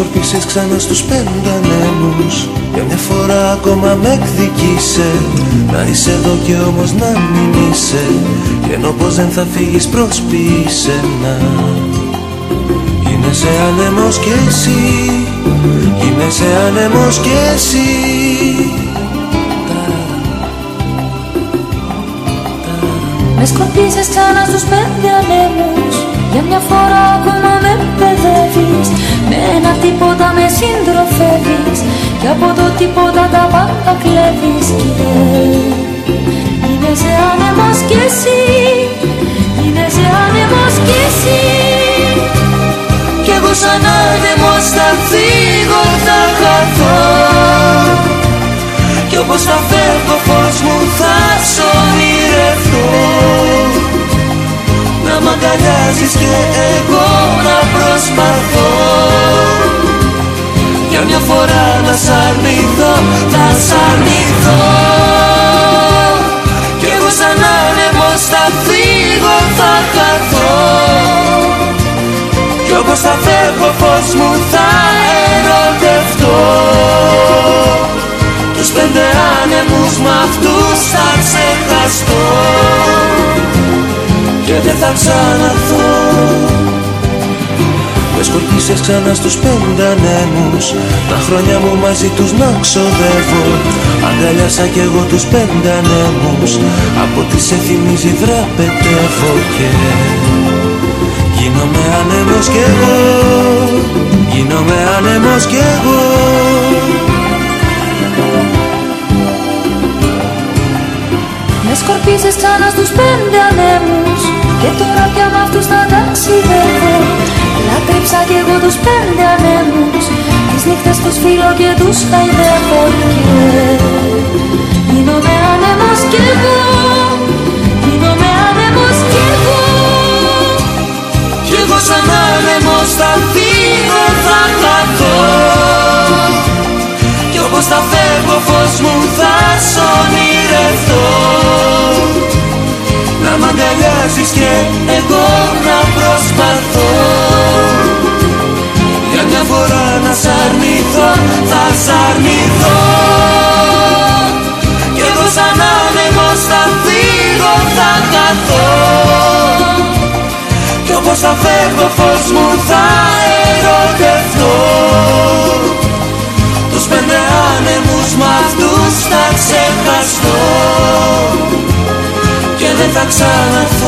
σκορπίσες ξανά στους πέντε ανέμους Για μια φορά ακόμα με εκδικήσε. Να είσαι εδώ και όμως να μην είσαι. Και ενώ πως δεν θα φύγεις προς να. Γίνεσαι άνεμος κι εσύ. Γίνεσαι άνεμος κι εσύ. Με σκορπίζεις ξανά στους πέντε ανέμους Για μια φορά ακόμα με παιδεύεις Με ένα τίποτα με συντροφεύεις Και από το τίποτα τα πάντα κλέβεις Και γίνεσαι άνεμος κι εσύ Γίνεσαι άνεμος κι εσύ. Κι εγώ σαν άνεμος θα φύγω θα χαθώ. Κι όπως θα φεύγω φως μου Κι όπως θα φεύγω φως μου θα ερωτευτώ. Τους πέντε άνεμους μ' αυτούς θα ξεχαστώ. Και δεν θα ξαναρθώ. Με σκορπίσες ξανά στους πέντε ανέμους Τα χρόνια μου μαζί τους να ξοδεύω. Αγκαλιάσα κι εγώ τους πέντε ανέμους Από τις σε θυμίζει δραπετεύω και Γίνομαι άνεμος κι εγώ. Γίνομαι άνεμος κι εγώ. Με σκορπίζεις ξανά στους πέντε ανέμους Και τώρα πια μ' αυτούς θα ταξιδεύω. Λάτρεψα κι εγώ τους πέντε ανέμους Τις νύχτες τους φίλω και τους χαϊδεύω. Και γίνομαι άνεμος κι εγώ φως μου θα σ' ονειρευτώ Να μ' αγκαλιάζεις και εγώ να προσπαθώ. Για μια φορά να σ' αρνηθώ, θα σ' αρνηθώ. Κι εγώ σαν άνεμος θα φύγω, θα χαθώ. Κι όπως θα φεύγω φως μου θα ερωτευτώ. Τους πέντε άνεμους μ' αυτούς θα ξεχαστώ. Και δεν θα ξαναρθώ